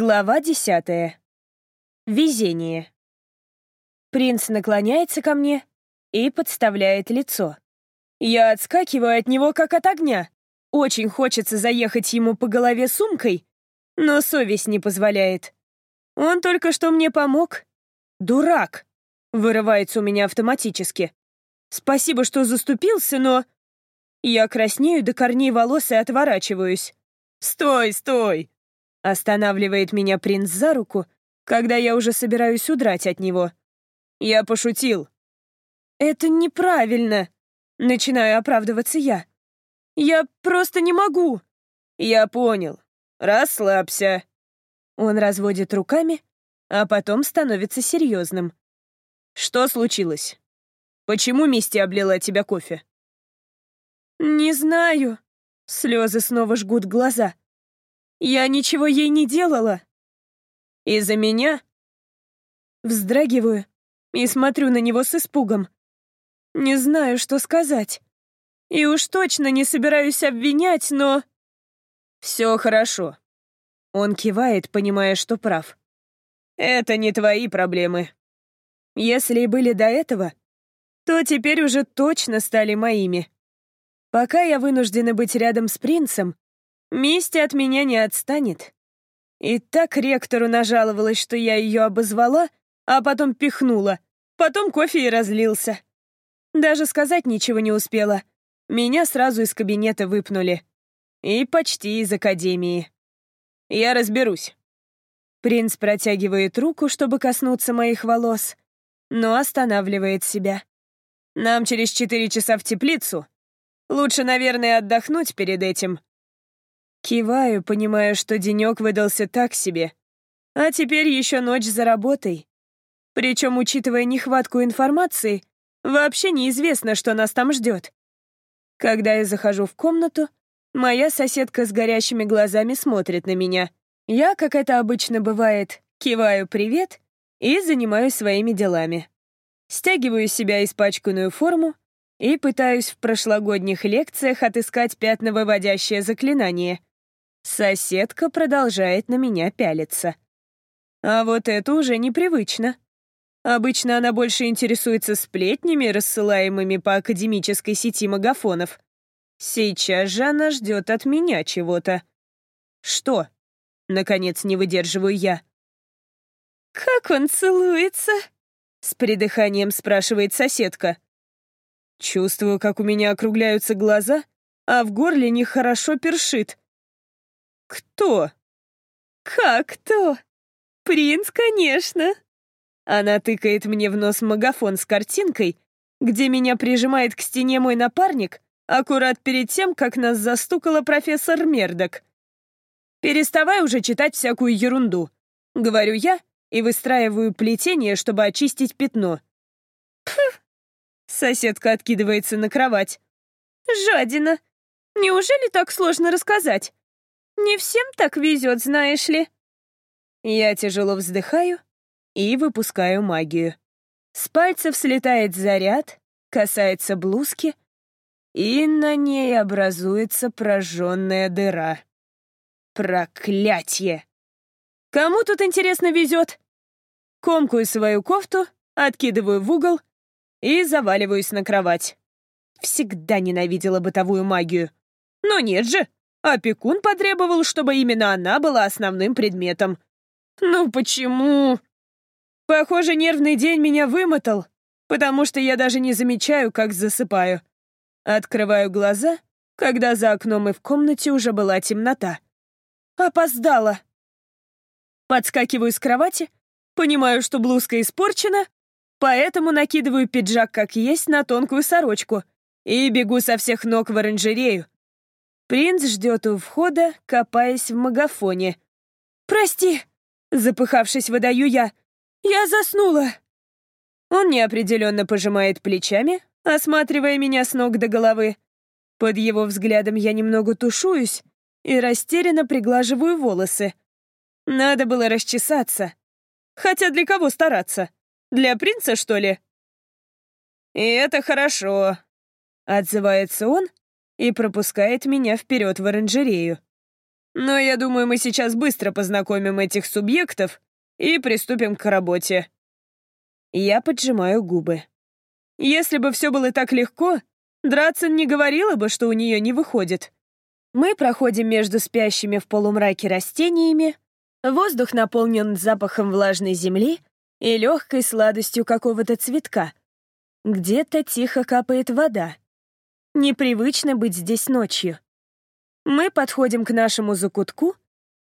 Глава десятая. Везение. Принц наклоняется ко мне и подставляет лицо. Я отскакиваю от него, как от огня. Очень хочется заехать ему по голове сумкой, но совесть не позволяет. Он только что мне помог. Дурак. Вырывается у меня автоматически. Спасибо, что заступился, но... Я краснею до корней волос и отворачиваюсь. «Стой, стой!» Останавливает меня принц за руку, когда я уже собираюсь удрать от него. Я пошутил. «Это неправильно!» Начинаю оправдываться я. «Я просто не могу!» «Я понял. Расслабься!» Он разводит руками, а потом становится серьезным. «Что случилось? Почему Мисти облила тебя кофе?» «Не знаю». Слезы снова жгут глаза. Я ничего ей не делала. Из-за меня? Вздрагиваю и смотрю на него с испугом. Не знаю, что сказать. И уж точно не собираюсь обвинять, но... Все хорошо. Он кивает, понимая, что прав. Это не твои проблемы. Если и были до этого, то теперь уже точно стали моими. Пока я вынуждена быть рядом с принцем, Мисти от меня не отстанет. И так ректору нажаловалась, что я ее обозвала, а потом пихнула. Потом кофе и разлился. Даже сказать ничего не успела. Меня сразу из кабинета выпнули. И почти из академии. Я разберусь. Принц протягивает руку, чтобы коснуться моих волос, но останавливает себя. Нам через четыре часа в теплицу. Лучше, наверное, отдохнуть перед этим. Киваю, понимая, что денек выдался так себе. А теперь еще ночь за работой. Причем, учитывая нехватку информации, вообще неизвестно, что нас там ждет. Когда я захожу в комнату, моя соседка с горящими глазами смотрит на меня. Я, как это обычно бывает, киваю «привет» и занимаюсь своими делами. Стягиваю себя испачканную форму и пытаюсь в прошлогодних лекциях отыскать пятновыводящее заклинание — Соседка продолжает на меня пялиться. А вот это уже непривычно. Обычно она больше интересуется сплетнями, рассылаемыми по академической сети магафонов. Сейчас же она ждет от меня чего-то. Что? Наконец не выдерживаю я. «Как он целуется?» — с придыханием спрашивает соседка. Чувствую, как у меня округляются глаза, а в горле нехорошо першит. «Кто?» «Как кто?» «Принц, конечно!» Она тыкает мне в нос магафон с картинкой, где меня прижимает к стене мой напарник, аккурат перед тем, как нас застукала профессор Мердок. «Переставай уже читать всякую ерунду», — говорю я и выстраиваю плетение, чтобы очистить пятно. «Пф!» — соседка откидывается на кровать. «Жадина! Неужели так сложно рассказать? Не всем так везет, знаешь ли. Я тяжело вздыхаю и выпускаю магию. С пальцев слетает заряд, касается блузки, и на ней образуется прожженная дыра. Проклятье! Кому тут, интересно, везет? Комкую свою кофту, откидываю в угол и заваливаюсь на кровать. Всегда ненавидела бытовую магию. Но нет же, Опекун потребовал, чтобы именно она была основным предметом. Ну почему? Похоже, нервный день меня вымотал, потому что я даже не замечаю, как засыпаю. Открываю глаза, когда за окном и в комнате уже была темнота. Опоздала. Подскакиваю с кровати, понимаю, что блузка испорчена, поэтому накидываю пиджак как есть на тонкую сорочку и бегу со всех ног в оранжерею, Принц ждет у входа, копаясь в магафоне. «Прости!» — запыхавшись, выдаю я. «Я заснула!» Он неопределенно пожимает плечами, осматривая меня с ног до головы. Под его взглядом я немного тушуюсь и растерянно приглаживаю волосы. Надо было расчесаться. Хотя для кого стараться? Для принца, что ли? «И это хорошо», — отзывается он, и пропускает меня вперед в оранжерею. Но я думаю, мы сейчас быстро познакомим этих субъектов и приступим к работе. Я поджимаю губы. Если бы все было так легко, Драцен не говорила бы, что у нее не выходит. Мы проходим между спящими в полумраке растениями, воздух наполнен запахом влажной земли и легкой сладостью какого-то цветка. Где-то тихо капает вода. Непривычно быть здесь ночью. Мы подходим к нашему закутку,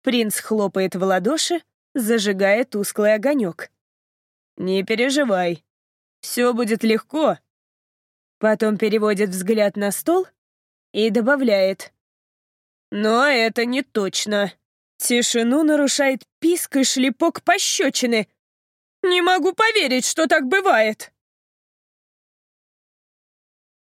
принц хлопает в ладоши, зажигая тусклый огонек. «Не переживай, все будет легко». Потом переводит взгляд на стол и добавляет. «Но это не точно». Тишину нарушает писк и шлепок пощечины. «Не могу поверить, что так бывает!»